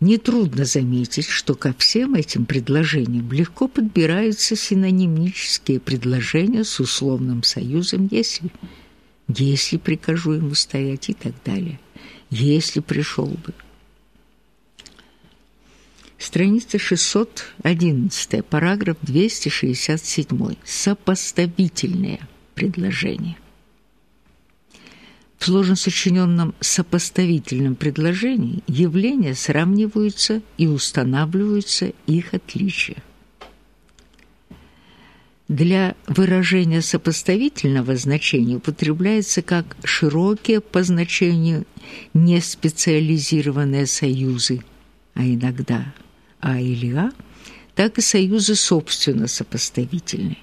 Нетрудно заметить, что ко всем этим предложениям легко подбираются синонимические предложения с условным союзом «если», «если прикажу ему стоять» и так далее, «если пришел бы». Страница 611, параграф 267. Сопоставительные предложения. В сложно сочиненном сопоставительном предложении явления сравниваются и устанавливаются их отличия. Для выражения сопоставительного значения употребляется как широкие по значению неспециализированные союзы, а иногда «а» или «а», так и союзы собственно сопоставительные.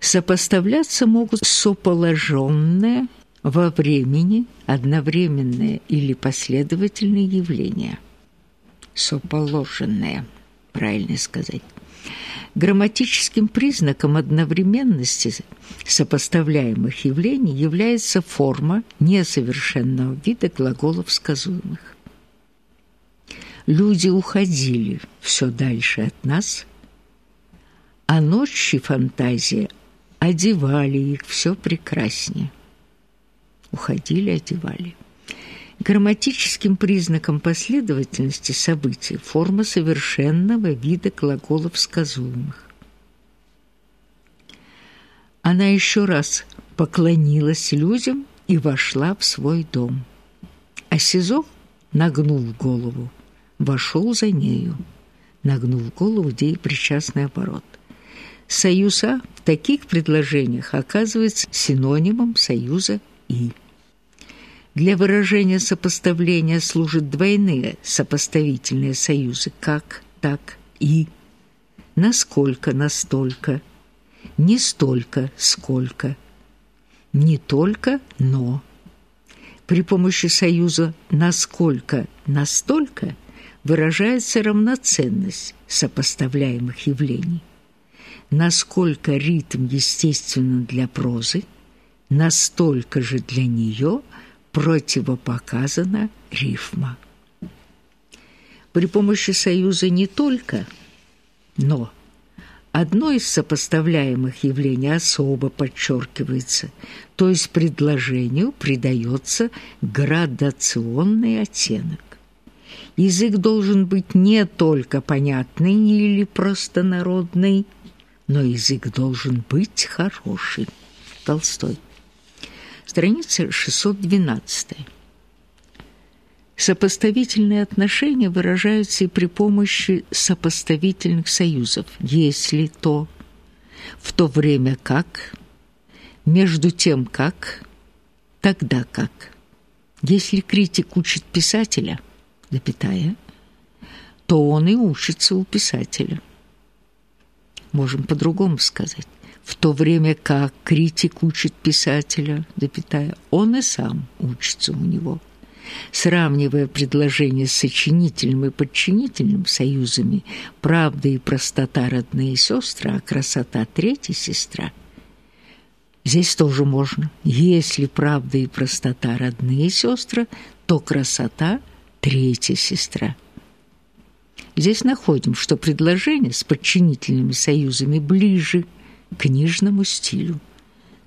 Сопоставляться могут соположенные – во времени одновременные или последовательные явления. Соположенные, правильно сказать. Грамматическим признаком одновременности сопоставляемых явлений является форма несовершенного вида глаголов сказуемых. Люди уходили все дальше от нас, а ночи фантазия одевали их все прекраснее уходили, одевали. Грамматическим признаком последовательности событий форма совершенного вида глаголов сказуемых. Она еще раз поклонилась людям и вошла в свой дом. А Сизов, нагнув голову, вошел за нею, нагнув голову, где и причастный оборот. Союза в таких предложениях оказывается синонимом союза «и». Для выражения сопоставления служат двойные сопоставительные союзы «как», «так» и «насколько», «настолько», «не столько», «сколько», «не только», «но». При помощи союза «насколько», «настолько» выражается равноценность сопоставляемых явлений. Насколько ритм естественно для прозы, настолько же для нее – противопоказана рифма. При помощи союза не только, но одно из сопоставляемых явлений особо подчеркивается, то есть предложению придается градационный оттенок. Язык должен быть не только понятный или простонародный, но язык должен быть хороший. Толстой. Страница 612. Сопоставительные отношения выражаются и при помощи сопоставительных союзов. Если то, в то время как, между тем как, тогда как. Если критик учит писателя, запятая, то он и учится у писателя. Можем по-другому сказать в то время как критик учит писателя, запятая, он и сам учится у него. Сравнивая предложения с сочинительным и подчинительным союзами «правда и простота родные сестры, а красота третья сестра», здесь тоже можно. Если правда и простота родные сестры, то красота третья сестра. Здесь находим, что предложение с подчинительными союзами ближе – книжному стилю.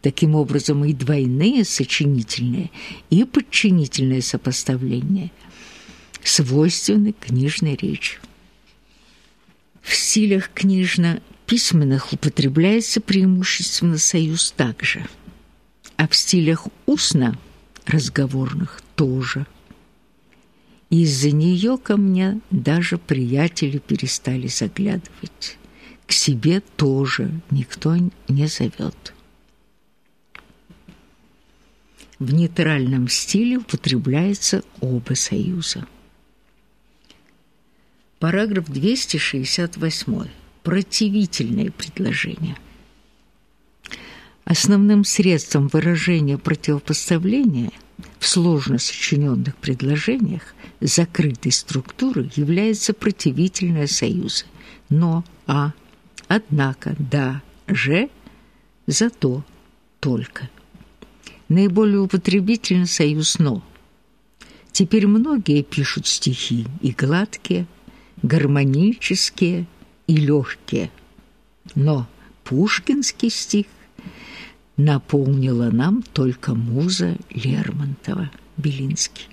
Таким образом, и двойные сочинительные, и подчинительные сопоставления свойственны книжной речи. В стилях книжно-письменных употребляется преимущественно союз также, а в стилях устно-разговорных тоже. Из-за нее ко мне даже приятели перестали заглядывать к себе тоже никто не зовет. В нейтральном стиле употребляется оба союза. Параграф 268. Противительные предложения. Основным средством выражения противопоставления в сложно сочиненных предложениях закрытой структуры является противительные союзы «но», «а», Однако, да, же, зато, только. Наиболее употребительный союз «но». Теперь многие пишут стихи и гладкие, гармонические и легкие. Но пушкинский стих наполнила нам только муза Лермонтова, Белинский.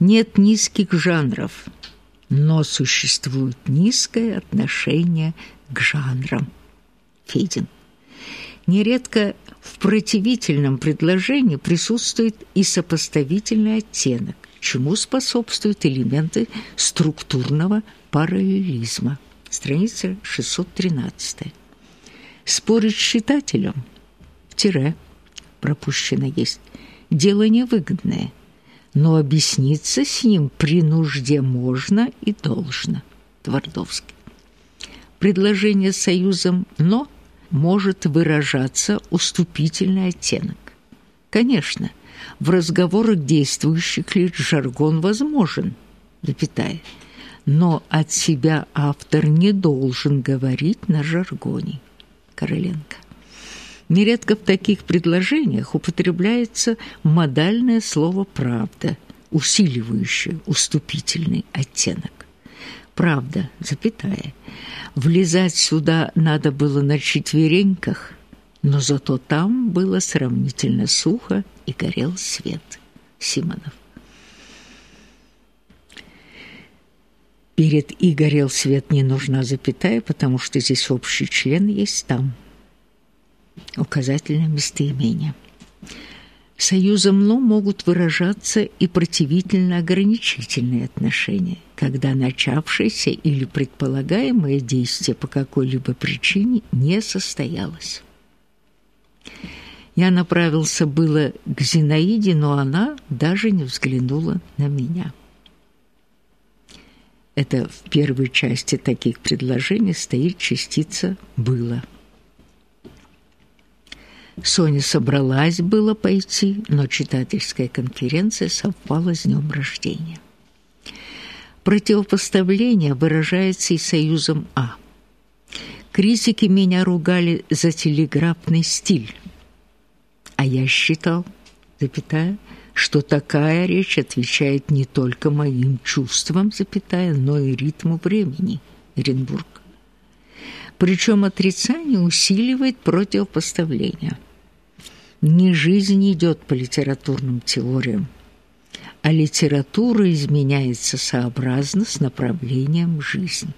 Нет низких жанров, но существует низкое отношение к жанрам. Федин. Нередко в противительном предложении присутствует и сопоставительный оттенок, чему способствуют элементы структурного параллелизма. Страница 613. Спорить с читателем – тире, пропущено есть, дело невыгодное, но объясниться с ним при нужде можно и должно. Твардовский. Предложение союзом «но» может выражаться уступительный оттенок. Конечно, в разговорах действующих лиц жаргон возможен, запятая, но от себя автор не должен говорить на жаргоне. Короленко. Нередко в таких предложениях употребляется модальное слово «правда», усиливающее уступительный оттенок правда, запятая. Влезать сюда надо было на четвереньках, но зато там было сравнительно сухо и горел свет. Симонов. Перед «и горел свет» не нужна запятая, потому что здесь общий член есть там. Указательное местоимение. Союзом «но» могут выражаться и противительно-ограничительные отношения, когда начавшееся или предполагаемое действие по какой-либо причине не состоялось. Я направился было к Зинаиде, но она даже не взглянула на меня. Это в первой части таких предложений стоит частица «было». Соня собралась было пойти, но читательская конференция совпала с днем рождения. Противопоставление выражается и союзом «а». Критики меня ругали за телеграфный стиль, а я считал, запятая, что такая речь отвечает не только моим чувствам, запятая, но и ритму времени. Оренбург. Причем отрицание усиливает противопоставление. Не жизнь идет по литературным теориям, а литература изменяется сообразно с направлением жизни.